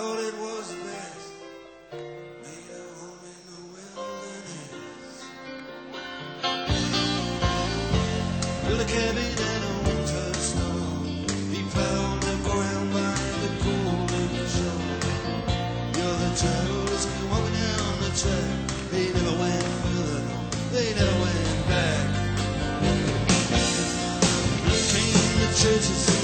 thought it was best. Made a home in the wilderness. Built a cabin out a winter storm. He found the ground by the cool and the shore. You're the travelers walking down the track. They never went further. They never went back. Came the churches.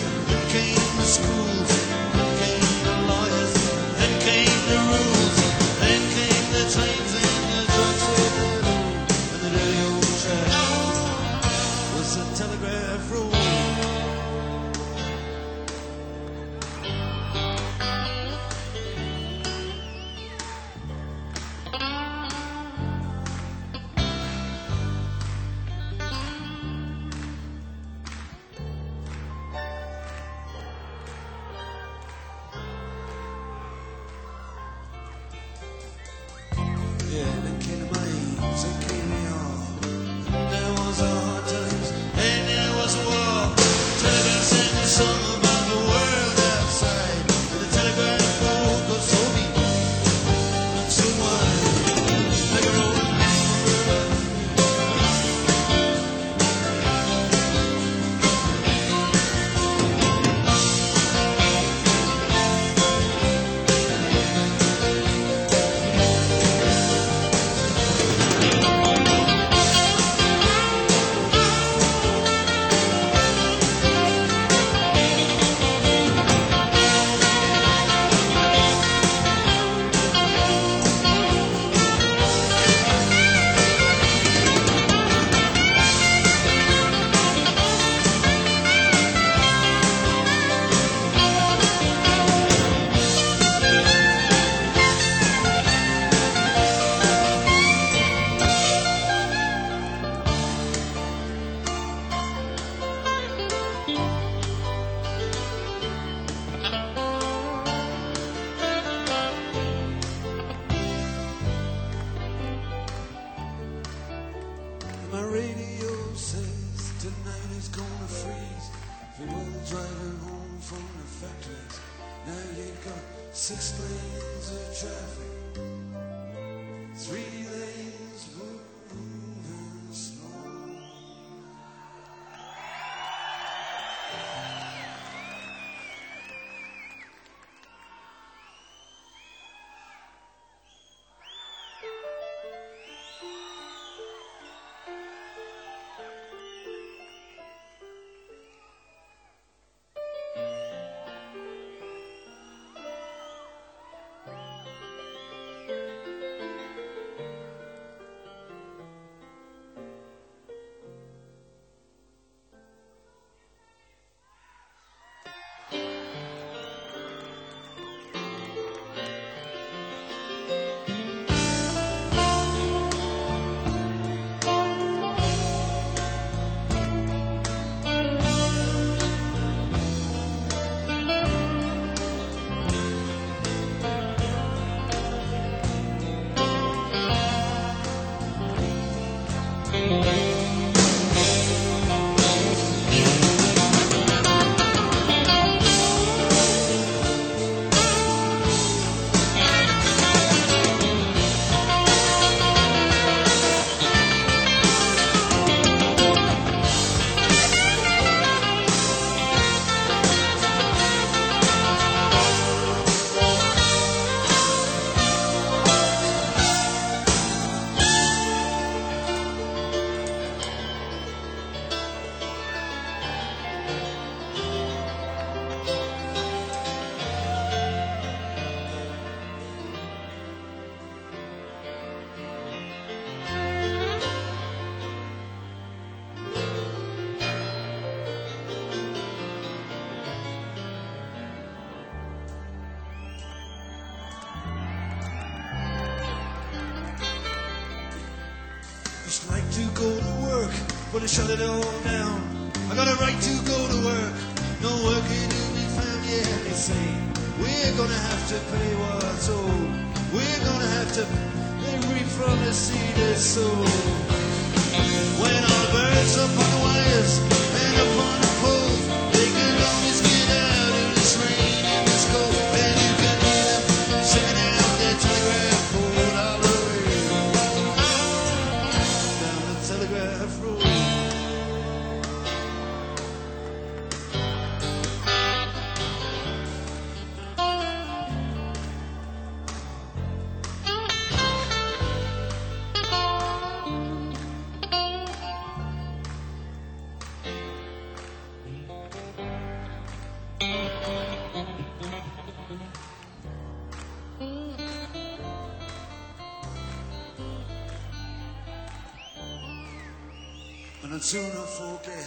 They shut it all down. I got a right to go to work, no working to be found. Yeah, they say we're gonna have to pay what's owed. We're gonna have to reap from the seed that's sown. And I'd sooner forget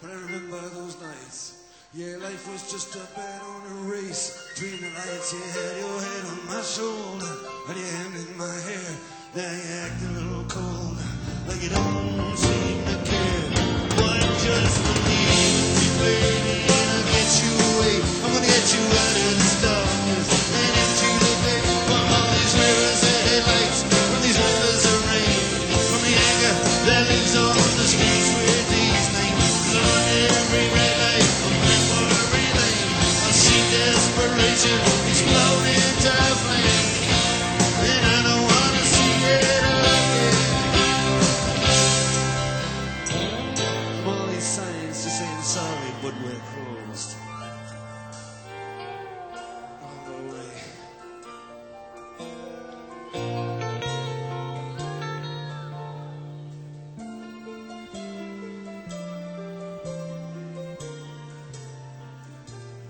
when I remember those nights. Yeah, life was just a bet on a race between the lights. You had your head on my shoulder and your hand in my hair. Now you act a little cold, like you don't seem to care. One just believe me, The.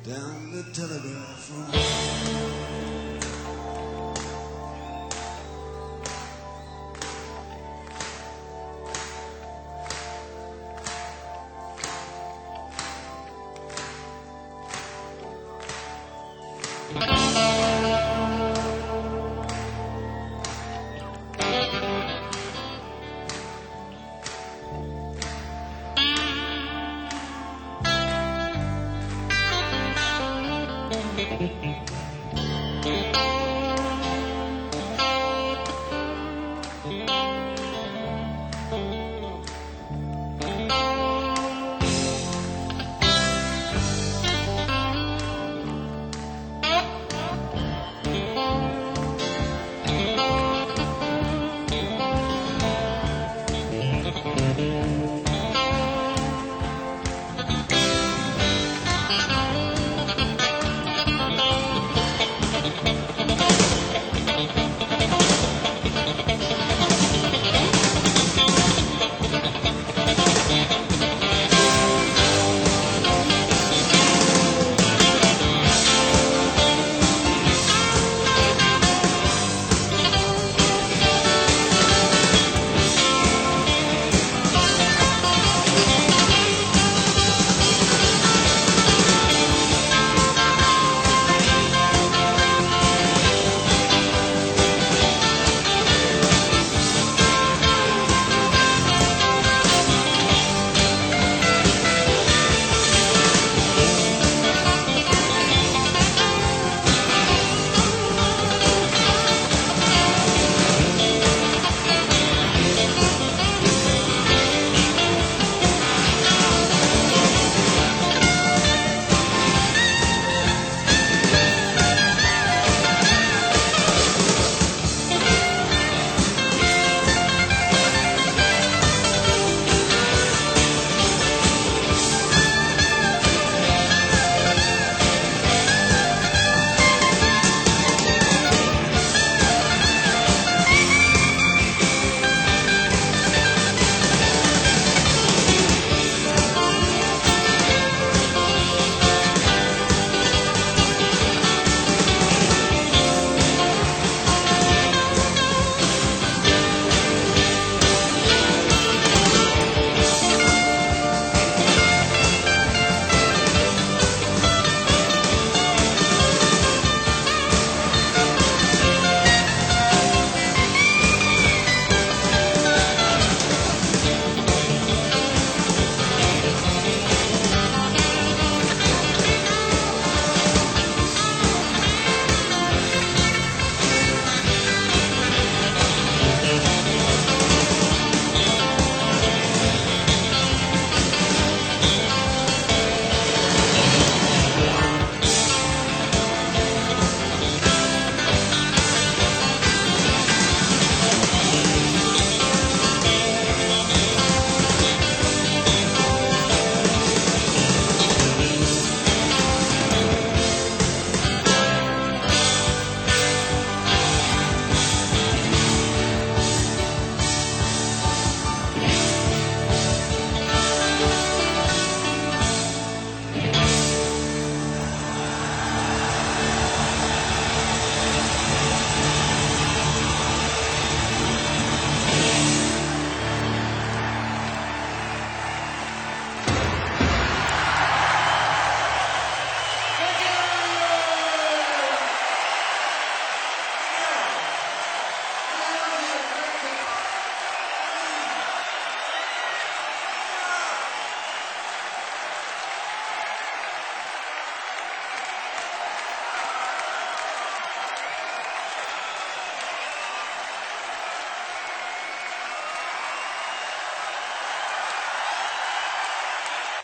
Down the telegraph room.